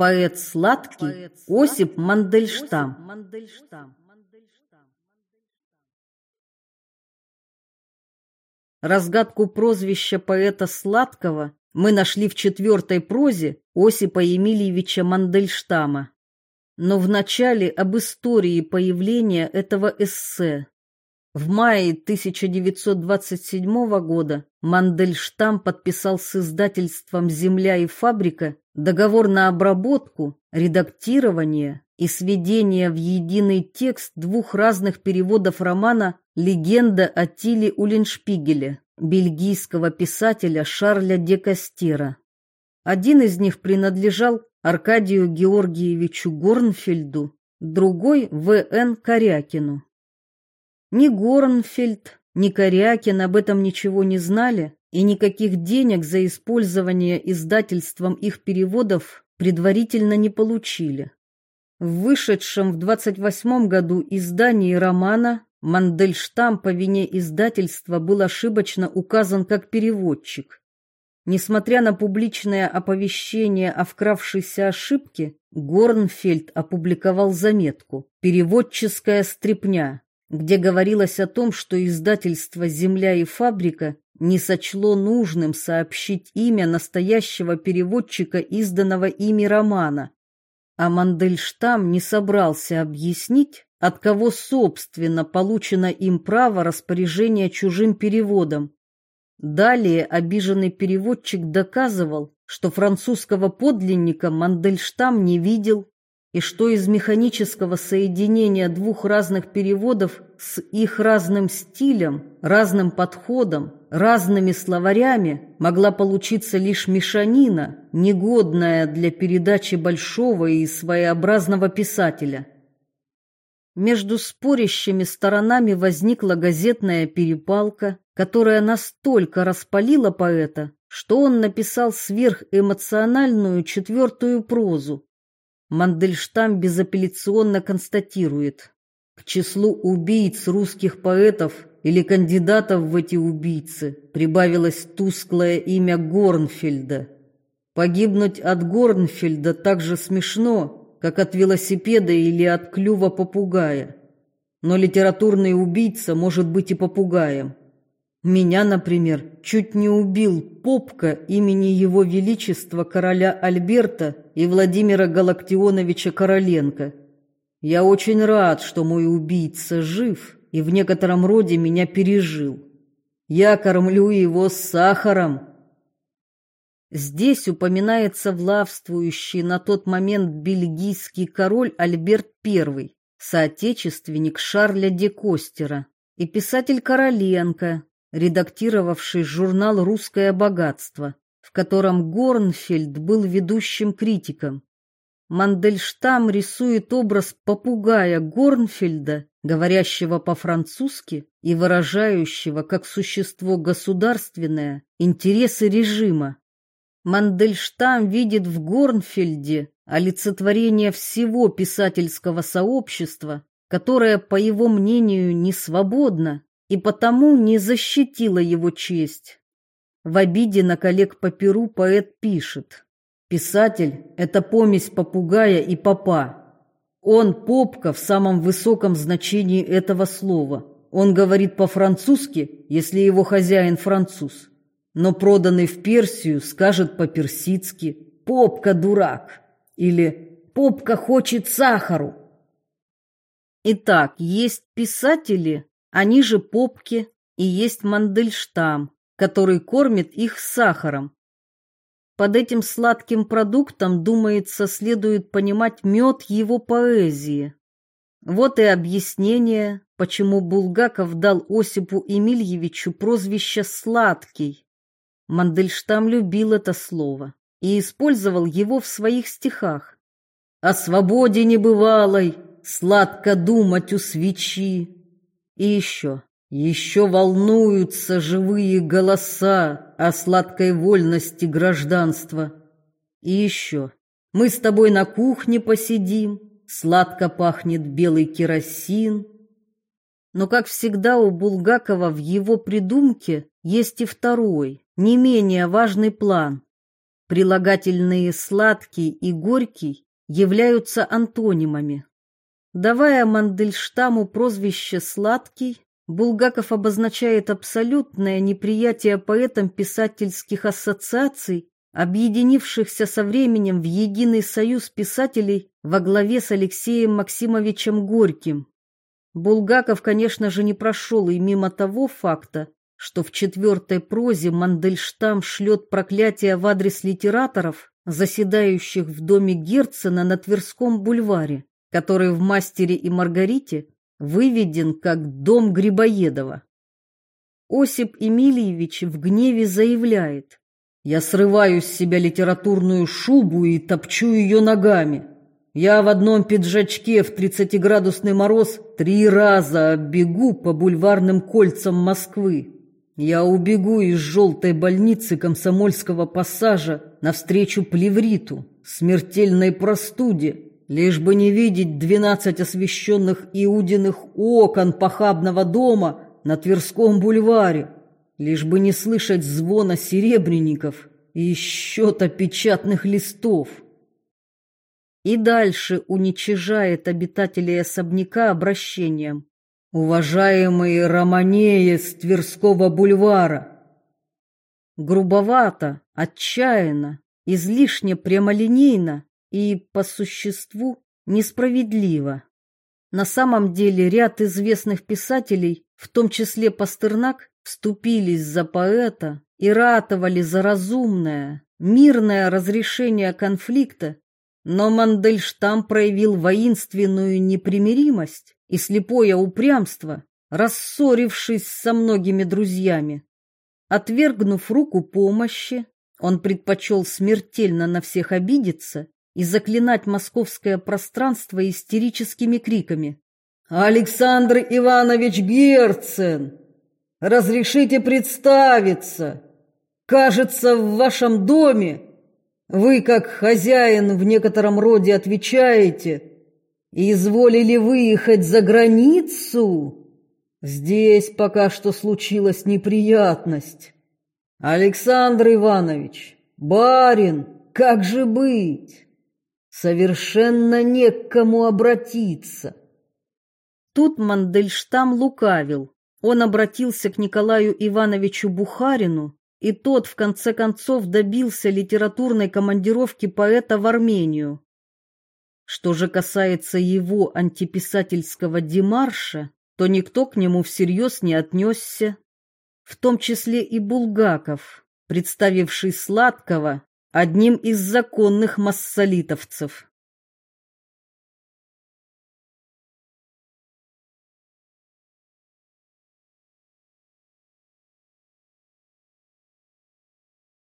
Поэт сладкий Осип Мандельштам. Разгадку прозвища поэта Сладкого мы нашли в четвертой прозе Осипа Емельевича Мандельштама. Но вначале об истории появления этого эссе. В мае 1927 года Мандельштам подписал с издательством «Земля и фабрика» договор на обработку, редактирование и сведение в единый текст двух разных переводов романа «Легенда о Тиле Уллиншпигеле» бельгийского писателя Шарля де Кастера. Один из них принадлежал Аркадию Георгиевичу Горнфельду, другой – В.Н. Корякину. Ни Горнфельд, ни Корякин об этом ничего не знали, и никаких денег за использование издательством их переводов предварительно не получили. В вышедшем в 28 году издании романа Мандельштам по вине издательства был ошибочно указан как переводчик. Несмотря на публичное оповещение о вкравшейся ошибке, Горнфельд опубликовал заметку «Переводческая стряпня», где говорилось о том, что издательство «Земля и фабрика» не сочло нужным сообщить имя настоящего переводчика изданного ими романа. А Мандельштам не собрался объяснить, от кого, собственно, получено им право распоряжения чужим переводом. Далее обиженный переводчик доказывал, что французского подлинника Мандельштам не видел и что из механического соединения двух разных переводов с их разным стилем, разным подходом, разными словарями могла получиться лишь мешанина, негодная для передачи большого и своеобразного писателя. Между спорящими сторонами возникла газетная перепалка, которая настолько распалила поэта, что он написал сверхэмоциональную четвертую прозу, Мандельштам безапелляционно констатирует, к числу убийц русских поэтов или кандидатов в эти убийцы прибавилось тусклое имя Горнфельда. Погибнуть от Горнфельда так же смешно, как от велосипеда или от клюва попугая. Но литературный убийца может быть и попугаем. Меня, например, чуть не убил попка имени Его Величества короля Альберта и Владимира Галактионовича Короленко. Я очень рад, что мой убийца жив и в некотором роде меня пережил. Я кормлю его сахаром. Здесь упоминается влавствующий на тот момент бельгийский король Альберт I, соотечественник Шарля де Костера, и писатель Короленко, редактировавший журнал «Русское богатство», в котором Горнфельд был ведущим критиком. Мандельштам рисует образ попугая Горнфельда, говорящего по-французски и выражающего как существо государственное интересы режима. Мандельштам видит в Горнфельде олицетворение всего писательского сообщества, которое, по его мнению, не свободно и потому не защитила его честь. В обиде на коллег по перу поэт пишет «Писатель – это помесь попугая и попа. Он попка в самом высоком значении этого слова. Он говорит по-французски, если его хозяин француз. Но проданный в Персию скажет по-персидски «попка дурак» или «попка хочет сахару». Итак, есть писатели, они же попки и есть Мандельштам, который кормит их сахаром. Под этим сладким продуктом, думается, следует понимать мед его поэзии. Вот и объяснение, почему Булгаков дал Осипу Емельевичу прозвище «сладкий». Мандельштам любил это слово и использовал его в своих стихах. «О свободе небывалой, сладко думать у свечи, и еще, еще волнуются живые голоса о сладкой вольности гражданства. И еще, мы с тобой на кухне посидим, сладко пахнет белый керосин. Но, как всегда, у Булгакова в его придумке есть и второй, не менее важный план. Прилагательные «сладкий» и «горький» являются антонимами. Давая Мандельштаму прозвище «сладкий», Булгаков обозначает абсолютное неприятие поэтам писательских ассоциаций, объединившихся со временем в единый союз писателей во главе с Алексеем Максимовичем Горьким. Булгаков, конечно же, не прошел и мимо того факта, что в четвертой прозе Мандельштам шлет проклятие в адрес литераторов, заседающих в доме Герцена на Тверском бульваре, который в «Мастере и Маргарите» выведен как дом Грибоедова. Осип Эмильевич в гневе заявляет, «Я срываю с себя литературную шубу и топчу ее ногами. Я в одном пиджачке в тридцатиградусный мороз три раза бегу по бульварным кольцам Москвы. Я убегу из желтой больницы комсомольского пассажа навстречу плевриту, смертельной простуде, лишь бы не видеть двенадцать освещенных иудиных окон похабного дома на Тверском бульваре, лишь бы не слышать звона серебряников и счета печатных листов. И дальше уничижает обитателей особняка обращением. «Уважаемые романеи с Тверского бульвара!» Грубовато, отчаянно, излишне прямолинейно и, по существу, несправедливо. На самом деле ряд известных писателей, в том числе Пастернак, вступились за поэта и ратовали за разумное, мирное разрешение конфликта, но Мандельштам проявил воинственную непримиримость и слепое упрямство, рассорившись со многими друзьями. Отвергнув руку помощи, он предпочел смертельно на всех обидеться и заклинать московское пространство истерическими криками. «Александр Иванович Герцен, разрешите представиться! Кажется, в вашем доме вы, как хозяин, в некотором роде отвечаете. Изволили выехать за границу? Здесь пока что случилась неприятность. Александр Иванович, барин, как же быть? Совершенно не к кому обратиться. Тут Мандельштам лукавил. Он обратился к Николаю Ивановичу Бухарину, и тот в конце концов добился литературной командировки поэта в Армению. Что же касается его антиписательского демарша, то никто к нему всерьез не отнесся, в том числе и Булгаков, представивший Сладкого одним из законных массолитовцев.